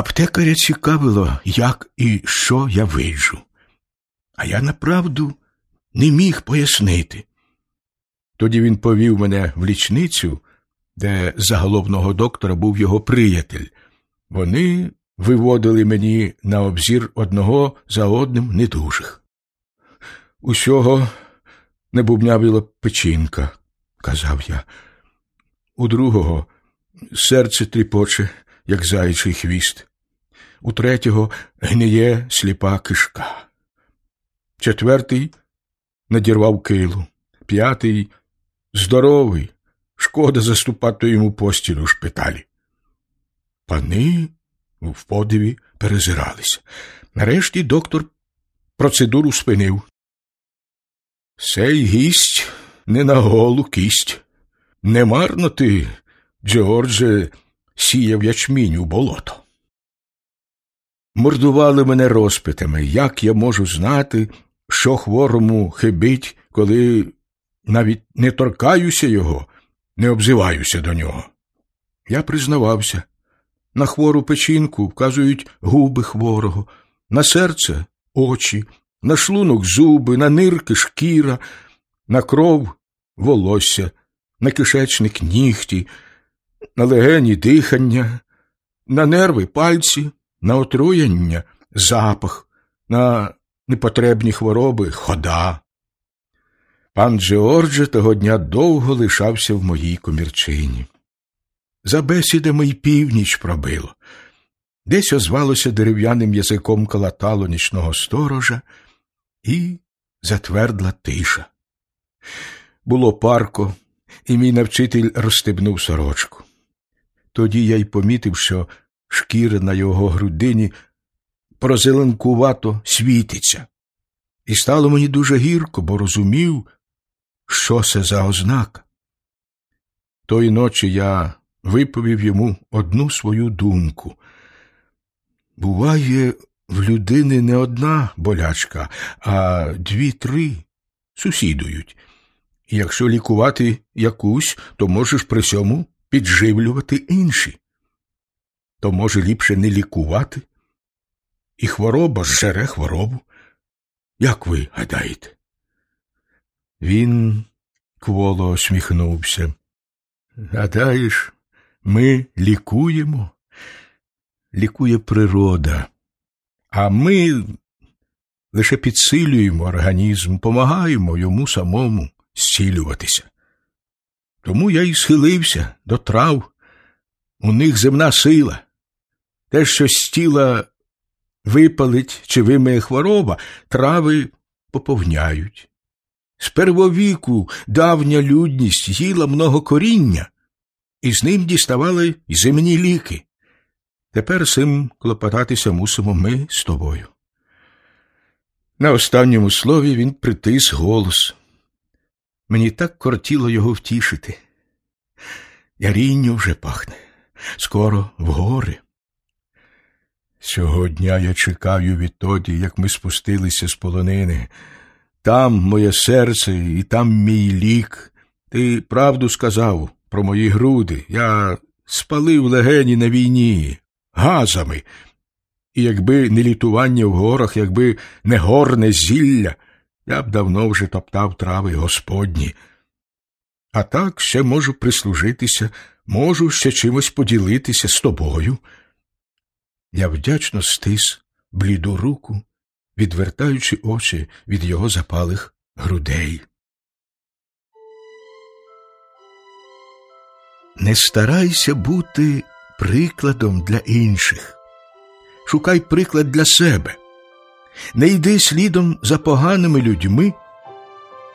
Аптекаря цікавило, як і що я виджу. А я направду не міг пояснити. Тоді він повів мене в лічницю, де за головного доктора був його приятель. Вони виводили мені на обзір одного за одним недужих. Усього не бубнявила печінка, казав я. У другого серце тріпоче, як заячий хвіст, у третього гниє сліпа кишка. Четвертий надірвав килу, п'ятий здоровий, шкода заступати йому постіль у шпиталі. Пани в подиві перезиралися. Нарешті доктор процедуру спинив. Сей гість не на голу кість. Не марно ти, Джордже, сіяв ячмінь у болото. Мордували мене розпитами, як я можу знати, що хворому хибить, коли навіть не торкаюся його, не обзиваюся до нього. Я признавався, на хвору печінку вказують губи хворого, на серце очі, на шлунок зуби, на нирки шкіра, на кров волосся, на кишечник нігті, на легені дихання, на нерви пальці, на отруєння запах, на непотребні хвороби хода. Пан Джеордже того дня довго лишався в моїй комірчині. За бесідами й північ пробило. Десь озвалося дерев'яним язиком калатало нічного сторожа, і затвердла тиша. Було парко, і мій навчитель розстебнув сорочку. Тоді я й помітив, що шкіра на його грудині прозеленкувато світиться. І стало мені дуже гірко, бо розумів, що це за ознака. Тої ночі я виповів йому одну свою думку. Буває, в людини не одна болячка, а дві-три сусідують. Якщо лікувати якусь, то можеш при цьому підживлювати інші. То може ліпше не лікувати, і хвороба зжере хворобу. Як ви гадаєте? Він кволо осміхнувся. Гадаєш, ми лікуємо? Лікує природа, а ми лише підсилюємо організм, помагаємо йому самому зцілюватися. Тому я й схилився до трав. У них земна сила. Те, що з тіла випалить чи вимиє хвороба, трави поповняють. З первовіку давня людність їла много коріння, і з ним діставали й земні ліки. Тепер цим клопотатися мусимо ми з тобою. На останньому слові він притис голос. Мені так кортіло його втішити. Ярінню вже пахне, скоро в гори. Сьогодні я чекаю відтоді, як ми спустилися з полонини. Там моє серце і там мій лік. Ти правду сказав про мої груди. Я спалив легені на війні газами. І якби не літування в горах, якби не горне зілля, я б давно вже топтав трави Господні. А так ще можу прислужитися, можу ще чимось поділитися з тобою. Я вдячно стис бліду руку, відвертаючи очі від його запалих грудей. Не старайся бути прикладом для інших. Шукай приклад для себе. Не йди слідом за поганими людьми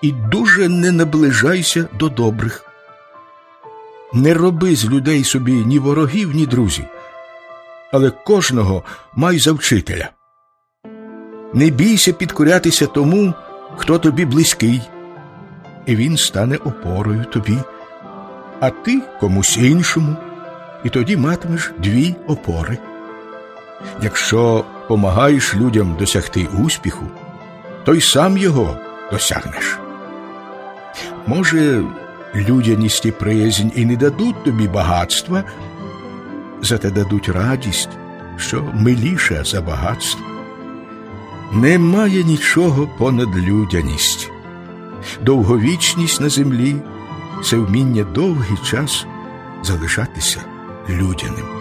і дуже не наближайся до добрих. Не роби з людей собі ні ворогів, ні друзів, але кожного май за вчителя. Не бійся підкорятися тому, хто тобі близький, і він стане опорою тобі, а ти комусь іншому, і тоді матимеш дві опори. Якщо помагаєш людям досягти успіху, то й сам його досягнеш. Може, людяність і приязнь і не дадуть тобі багатства, зате дадуть радість, що миліше за багатство. Немає нічого понад людяність. Довговічність на землі це вміння довгий час залишатися людяним.